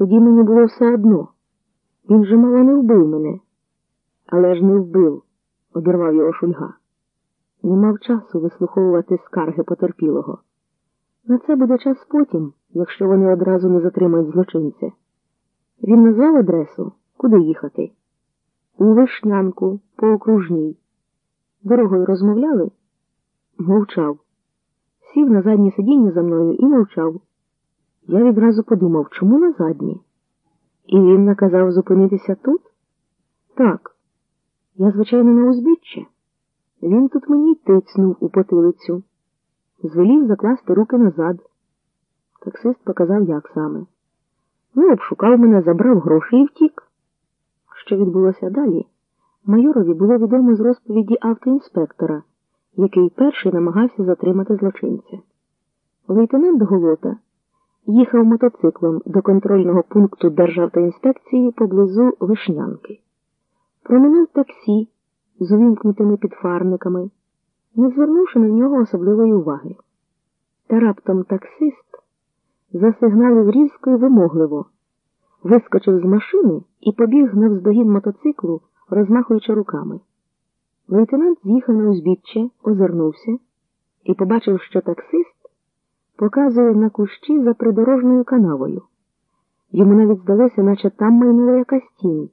Тоді мені було все одно. Він же мало не вбив мене. Але ж не вбив, обірвав його шульга. Не мав часу вислуховувати скарги потерпілого. На це буде час потім, якщо вони одразу не затримають злочинця. Він назвав адресу, куди їхати. У вишнянку, по окружній. Дорогою розмовляли? Мовчав. Сів на заднє сидіння за мною і мовчав. Я відразу подумав, чому на заднє? І він наказав зупинитися тут? Так. Я, звичайно, на узбіччя. Він тут мені тицнув у потилицю. Звелів закласти руки назад. Таксист показав, як саме. Ну, обшукав мене, забрав гроші і втік. Що відбулося далі? Майорові було відомо з розповіді автоінспектора, який перший намагався затримати злочинця. Лейтенант Голота їхав мотоциклом до контрольного пункту Державтоінспекції поблизу Вишнянки. Проминув таксі з увімкнутими підфарниками, не звернувши на нього особливої уваги. Та раптом таксист засигналив різко і вимогливо, вискочив з машини і побіг навздогін мотоциклу, розмахуючи руками. Лейтенант з'їхав на узбіччя, озирнувся і побачив, що таксист показує на кущі за придорожною канавою. Йому навіть здалося, наче там майнула якась тінь.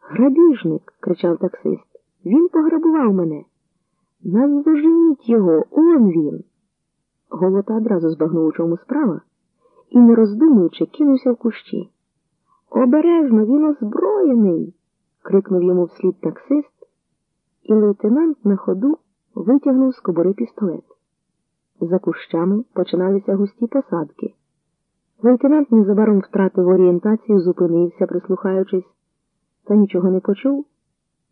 Грабіжник, кричав таксист, він пограбував мене. Наздоженіть його, он він. Голота одразу збагнув, у чому справа, і, не роздумуючи, кинувся в кущі. Обережно, він озброєний. крикнув йому вслід таксист, і лейтенант на ходу витягнув з кобори пістолет. За кущами починалися густі посадки. Лейтенант незабаром втратив орієнтацію, зупинився, прислухаючись, та нічого не почув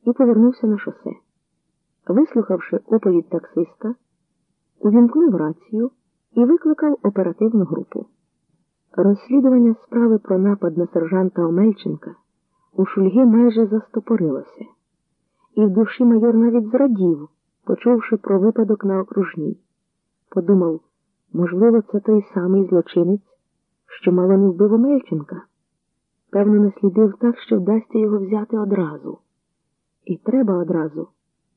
і повернувся на шосе. Вислухавши оповідь таксиста, увімкнув рацію і викликав оперативну групу. Розслідування справи про напад на сержанта Омельченка у Шульги майже застопорилося, і в душі майор навіть зрадів, почувши про випадок на окружній. Подумав, можливо, це той самий злочинець, що мало не вбив Омельченка. Певно, наслідив так, що вдасться його взяти одразу. І треба одразу.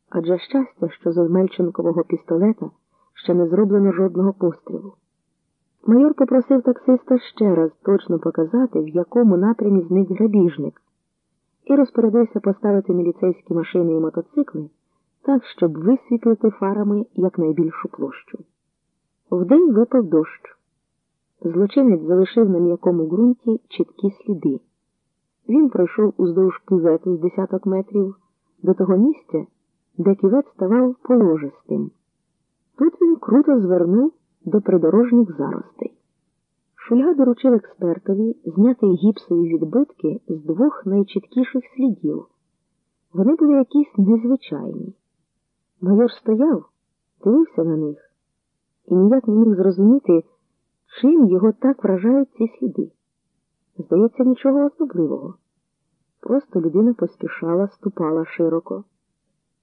Адже щастя, що з Омельченкового пістолета ще не зроблено жодного пострілу. Майор попросив таксиста ще раз точно показати, в якому напрямі зник грабіжник, і розпорядився поставити міліцейські машини і мотоцикли так, щоб висвітлити фарами якнайбільшу площу. Вдень випав дощ. Злочинець залишив на м'якому ґрунті чіткі сліди. Він пройшов уздовж кювету з десяток метрів до того місця, де кювет ставав положистим. Тут він круто звернув до придорожніх заростей. Шульга доручив експертові зняти гіпсові відбитки з двох найчіткіших слідів. Вони були якісь незвичайні. Майор стояв, дивився на них і ніяк не міг зрозуміти, чим його так вражають ці сліди. Здається, нічого особливого. Просто людина поспішала, ступала широко.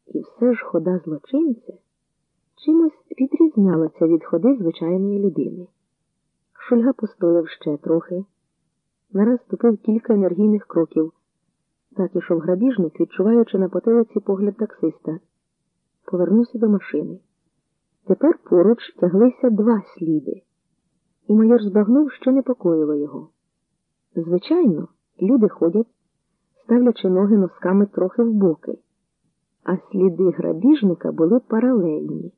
І все ж хода злочинця чимось відрізнялася від ходи звичайної людини. Шульга постояв ще трохи, нараз ступив кілька енергійних кроків, так ішов грабіжник, відчуваючи на потилиці погляд таксиста. Повернувся до машини. Тепер поруч тяглися два сліди, і майор збагнув, що непокоїло його. Звичайно, люди ходять, ставлячи ноги носками трохи в боки, а сліди грабіжника були паралельні.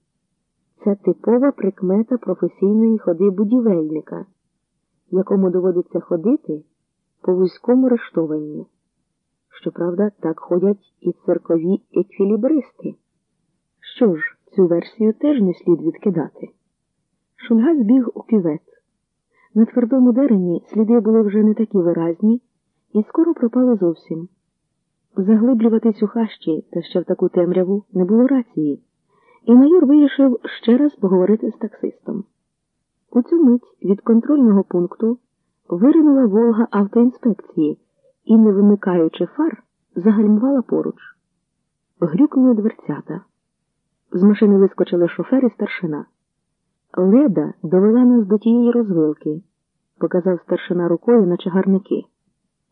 Це типова прикмета професійної ходи будівельника, якому доводиться ходити по вузькому рештованню. Щоправда, так ходять і церкові еквілібристи. Що ж, цю версію теж не слід відкидати. Шульга збіг у кювет. На твердому дерені сліди були вже не такі виразні і скоро пропали зовсім. Заглиблюватись у хащі та ще в таку темряву не було рації, і майор вирішив ще раз поговорити з таксистом. У цю мить від контрольного пункту виринула Волга автоінспекції і, не вимикаючи фар, загальмувала поруч. Грюкнули дверцята. З машини вискочили шофер і старшина. Леда довела нас до тієї розвилки, показав старшина рукою на чагарники.